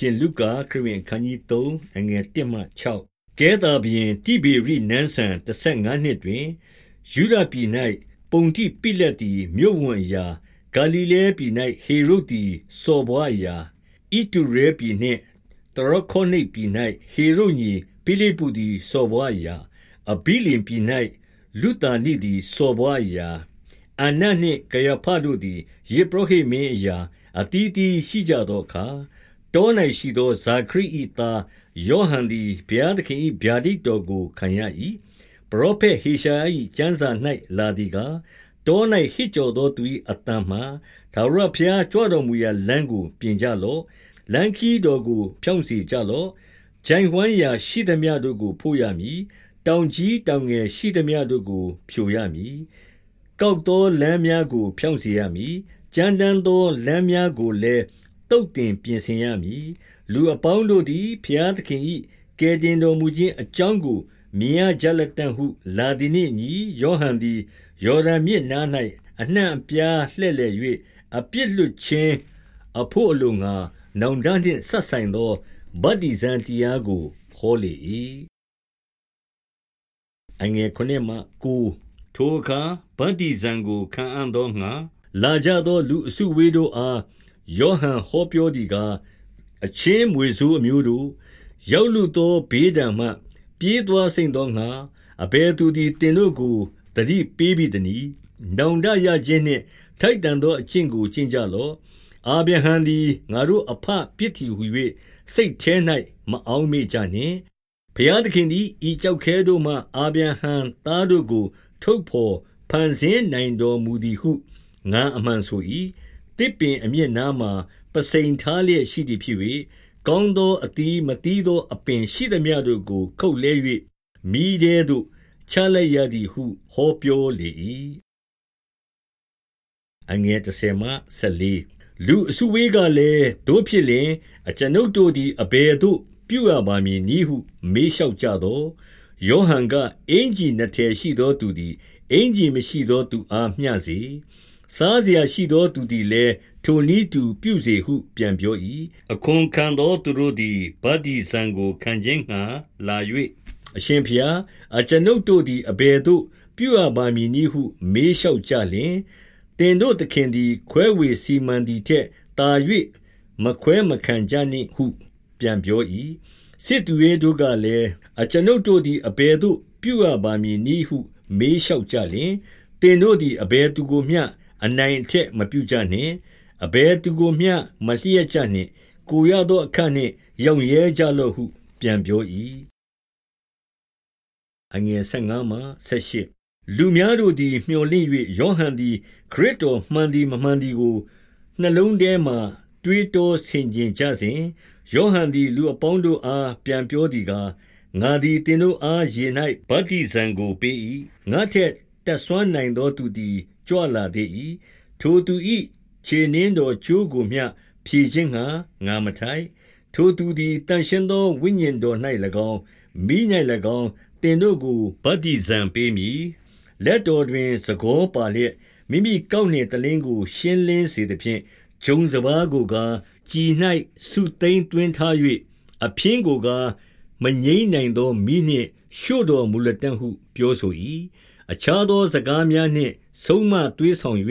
ရှင်လုကာခရစ်ဝင်ခန်းကြီး3အငယ်1မှ6ကဲသာဘရင်တိဘေရိနန်းဆန်15နှစ်တွင်ယူဒပြည်၌ပုံတိပိလက်တီမြို့ဝန်ရာဂါလိလဲပြည်၌ဟေရုတီစော်ဘွားရာဣတုရဲပြည်နှင့်တရခောနိပြည်၌ဟေရုညီပိလိပုတီစော်ဘွားရာအဘိလင်ပြည်၌လူတာနိတီစော်ဘွားရာအနတ်နှင့်ကယဖတို့သည်ယေဘရဟိမင်းအရာအတီးတီရှိကြသောအခါ တော၌ရှိသော ဇာခရိ၏သားယောဟန်သည် ဘုရားသခင်၏ဗျာဒိတ်တော်ကိုခံရ၏ပရောဖက်ဟေရှာယ၏ကျမ်းစာ၌လာသည်ကားတော၌ဟစ်ကြော်သောသူ၏အတန်မှသာရဘုရားကြွတော်မူရာလမ်းကို ပြင်ကြလော့လမ်းခီးတော်ကို ဖြောင့်စေကြလော့ဂျိုင်ဝမ်းရာရှိသမျှတို့ကိုဖို့ရမည်တောင်ကြီးတောင်ငယ်ရှိသမျှတို့ကို ဖြိုရမည်ကောက်သောလမ်းများကို ဖြောင့်စေရမည်ကြမ်းတမ်းသောလမ်းများကိုလည်း တုတ်တင်ပြင်ဆင်ရမည်လူအပေါင်းတို့သည်ဖျားသခင်၏ကယ်တင်တော်မူခြင်းအကြောင်းကိုမြင်ရကြလက်တန်ဟု လာသည်နှင့်ညီယောဟန်သည်ယော်ဒန်မြစ်နား၌အနှံ့အပြားလှဲ့လေ၍အပြစ်လွတ်ခြင်းအဖို့အလိုငါနောင်တနှင့်ဆက်ဆိုင်သောဗတ္တိဇံတရားကိုဟောလေ၏အငယ်ခုနှစ်မှကိုထိုအခါဗတ္တိဇံကိုခံအံ့သောငါလာကြသောလူအစုဝေးတို့အား ယောဟန်ဟောပြောသည်ကားအချင်းမွေဆိုးအမျိုးတို့ရောက်လူသောဘေးဒဏ်မှ ပြေးသွားစိမ့်သောငါအဘယ်သူသည်တင်တို့ကိုတတိပေးပြီးသည်။နောင်တရခြင်းနှင့် ထိုက်တန်သောအကျင့်ကိုကျင့်ကြလော့။အာဗြဟံသည်ငါတို့အဖဖြစ်သည်ဟု၍စိတ်ထဲ၌မအောက်မေ့ကြနှင့်။ဘုရားသခင်သည်ဤကျောက်ခဲတို့မှ အာဗြဟံသားတို့ကို ထုတ်ဘော်ဖန်ဆင်းနိုင်တော်မူသည်ဟုငါအမှန်ဆို၏။ တစ်ပင်အမြစ်နားမှာ ပုဆိန်ထားလျက်ရှိသည်ဖြစ်၍၊ကောင်းသောအသီးမသီးသောအပင်ရှိသမျှတို့ကို ခုတ်လှဲ၍မီးထဲသို့ ချလိုက်ရသည်ဟု ဟောပြောလေ၏။လူအစုအဝေးကလည်း၊သို့ဖြစ်လျှင် အကျွန်ုပ်တို့သည် အဘယ်သို့ ပြုရပါမည်နည်းဟု မေးလျှောက်ကြသော်၊ယောဟန်က၊အင်္ကျီနှစ်ထည်ရှိသောသူသည် အင်္ကျီမရှိသောသူအားမျှစေ။ စားစရာရှိသောသူသည်လည်းထိုနည်းတူပြုစေဟု ပြန်ပြော၏။အခွန်ခံသောသူတို့သည်ဗတ္တိဇံကိုခံခြင်းငှါလာ၍၊အရှင်ဘုရား၊အကျွန်ုပ်တို့သည်အဘယ်သို့ ပြုရပါမည်နည်းဟု မေးလျှောက်ကြလျှင်၊သင်တို့သခင်သည် ခွဲဝေစီမံသည်ထက်သာ၍မခွဲမခံကြနှင့်ဟု ပြန်ပြော၏။စစ်သူရဲတို့ကလည်း၊အကျွန်ုပ်တို့သည်အဘယ်သို့ ပြုရပါမည်နည်းဟု မေးလျှောက်ကြလျှင်၊သင်တို့သည်အဘယ်သူကိုမျှ အနိုင်အထက်မပြုကြနှင့်။အဘယ်သူကိုမျှမလျှပ်ကြနှင့်။ကိုယ်ရသောအခနှင့်ရောင့်ရဲကြလော့ဟု ပြန်ပြော၏။လူများတို့သည်မြော်လင့်၍၊ယောဟန်သည် ခရစ်တော်မှန်သည်မမှန်သည်ကိုနှလုံးထဲမှာတွေးတောဆင်ခြင်ကြစဉ်၊ယောဟန်သည်လူအပေါင်းတို့အားပြန်ပြောသည်ကား၊ငါသည်သင်တို့အားရေ၌ဗတ္တိဇံကိုပေး၏။ငါ့ထက် တတ်စွမ်းနိုင်သောသူသည် ကြွလာသေး၏။ထိုသူ၏ခြေနင်းတော်ကြိုးကိုမျှ ဖြည်ခြင်းငှါ ငါမထိုက်။ထိုသူသည် သန့်ရှင်းသော ဝိညာဉ်တော်၌၎င်း၊မီး၌၎င်း သင်တို့ကို ဗတ္တိဇံပေးမည်။လက်တော်တွင် စံကောပါလျက်၊မိမိကောက်နယ်တလင်းကို ရှင်းလင်းစေသဖြင့်၊ဂျုံစပါးကိုကား ကျီ၌စုသိမ်းသွင်းထား၍၊အဖျင်းကိုကား မငြိမ်းနိုင်သော မီးနှင့်ရှို့တော်မူလတံ့ဟု ပြောဆို၏။ အခြားသောစကားများနှင့် ဆုံးမသွေးဆောင်၍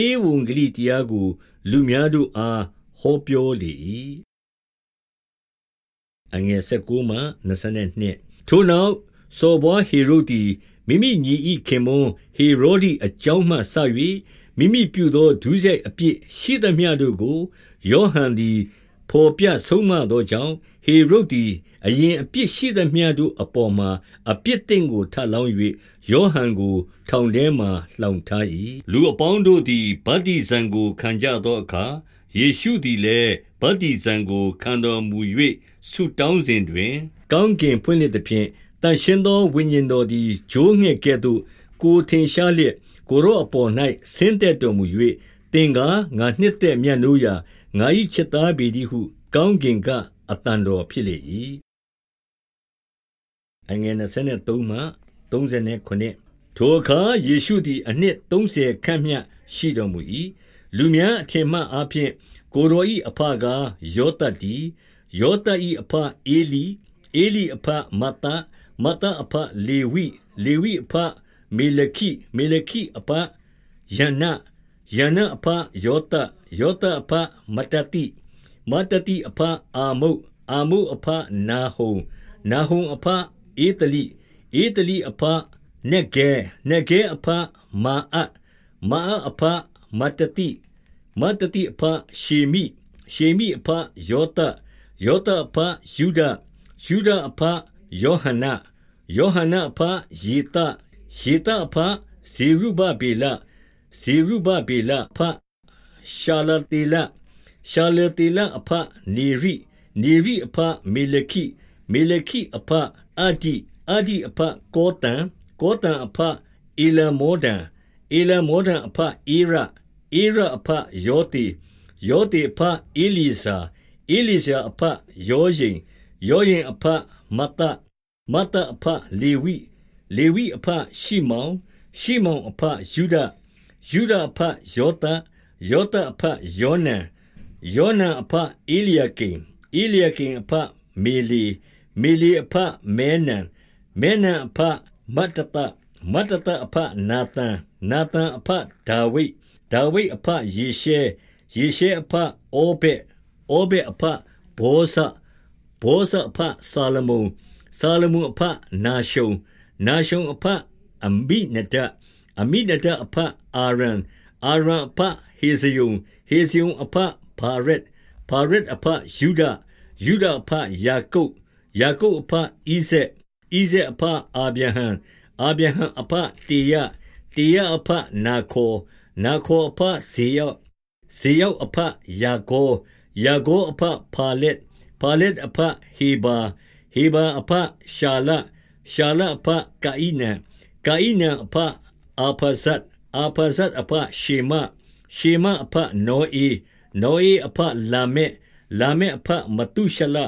ဧဝံဂေလိတရားကို လူများတို့အား ဟောပြောလေ၏။ထိုနောက် စော်ဘွားဟေရုဒ်သည် မိမိညီ၏ခင်ပွန်းဟေရောဒိအကြောင်းမှစ၍မိမိပြုသော ဒုစရိုက်အပြစ်ရှိသမျှတို့ကို ယောဟန်သည် ဘော်ပြဆုံးမသောကြောင့်၊ဟေရုဒ်သည်အရင်အပြစ်ရှိသမျှတို့အပေါ်မှာအပြစ်သစ်ကိုထပ်လောင်း၍ယောဟန်ကိုထောင်ထဲမှာလှောင်ထား၏။လူအပေါင်းတို့သည်ဗတ္တိဇံကိုခံကြသောအခါ၊ယေရှုသည်လည်းဗတ္တိဇံကိုခံတော်မူ၍ဆုတောင်းစဉ်တွင်၊ကောင်းကင်ဖွင့်လှစ်သဖြင့်သန့်ရှင်းသောဝိညာဉ်တော်သည်ချိုးငှက်ကဲ့သို့ကိုယ်ထင်ရှားလျက်ကိုယ်တော်အပေါ်၌ဆင်းသက်တော်မူ၍၊သင်ကားငါနှစ်သက်မြတ်နိုးရာ ငါ၏ချစ်သားပေတည်းဟု ကောင်းကင်ကအသံတော်ဖြစ်လေ၏။ထိုအခါယေရှုသည် အနှစ်သုံးဆယ်ခန့်မျှရှိတော်မူ၏။လူများအထင်မှအားဖြင့်ကိုယ်တော်၏အဘကားယောသပ်တည်း။ယောသပ်၏အဘဧလိဧလိအဘမတမတအဘလေဝိလေဝိအဘမေလခိမေလခိအဘယန္န ယန္နအဘယောသယောသအဘမတတိမတတိအဘအာမုတ်အာမုတ်အဘနာဟုံနာဟုံအဘဧတလိဧတလိအဘနဂေနဂေအဘမာအမာအဘမတတိမတတိအဘရှေမိရှေမိအဘယောသယောသအဘယူဒယူဒအဘယောဟနယောဟနအဘယေတယေတအဘဇေရုဘဗေလ ဇေရုဘဗေလအဘရှာလတေလရှာလတေလအဘနေရိနေရိအဘမေလခိမေလခိအဘအာဒီအာဒီအဘကောတံကောတံအဘအေလမောဒံအေလမောဒံအဘအေရအေရအဘယောတိယောတိအဘအေလီဇာအေလီဇာအဘယောရင်ယောရင်အဘမတမတအဘလေဝိလေဝိအဘရှိမောင်ရှိမောင်အဘယူဒ ယူဒအဘယောသယောသအဘယောနံယောနံအဘအေလျာကိမ်အေလျာကိမ်အဘမေလီမေလီအဘမဲနံမဲနံအဘမတတမတတအဘနာသန်နာသန်အဘဒါဝိဒါဝိအဘယေရှဲယေရှဲအဘအိုဘက်အိုဘက်အဘဘောဇဘောဇအဘဆာလမုန်ဆာလမုန်အဘနာရှုံနာရှုံအဘအမိနဒ အမိနဒအဘအာရန်အာရန်အဘဟေဇယုံဟေဇယုံအဘဘာရက်ဘာရက်အဘယူဒယူဒအဘယာကုပ်ယာကုပ်အဘဣဇက်ဣဇက်အဘအာဗြဟံအာဗြဟံအဘတေယတေယအဘနာခောနာခောအဘဇေယောဇေယောအဘယာဂောယာဂောအဘဖာလက်ဖာလက်အဘဟေဘာဟေဘာအဘရှာလရှာလအဘကာဣနံကာဣနံအဘ အာဖဇတ်အာဖဇတ်အဘရှေမရှေမအဘနောအေနောအေအဘလာမက်လာမက်အဘမတုရှလ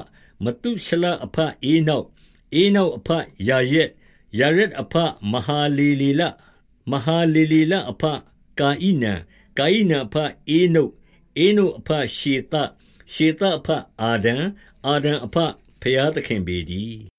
မတုရှလအဘအေနောက်အေနောက်အဘယာရက်ယာရက်အဘမဟာလီလီလမဟာလီလီလအဘကာဣနံကာဣနံအဘအေနုအေနုအဘရှေတရှေတအဘအာဒံအာဒံအဘဖျားသခင်ပေတည်း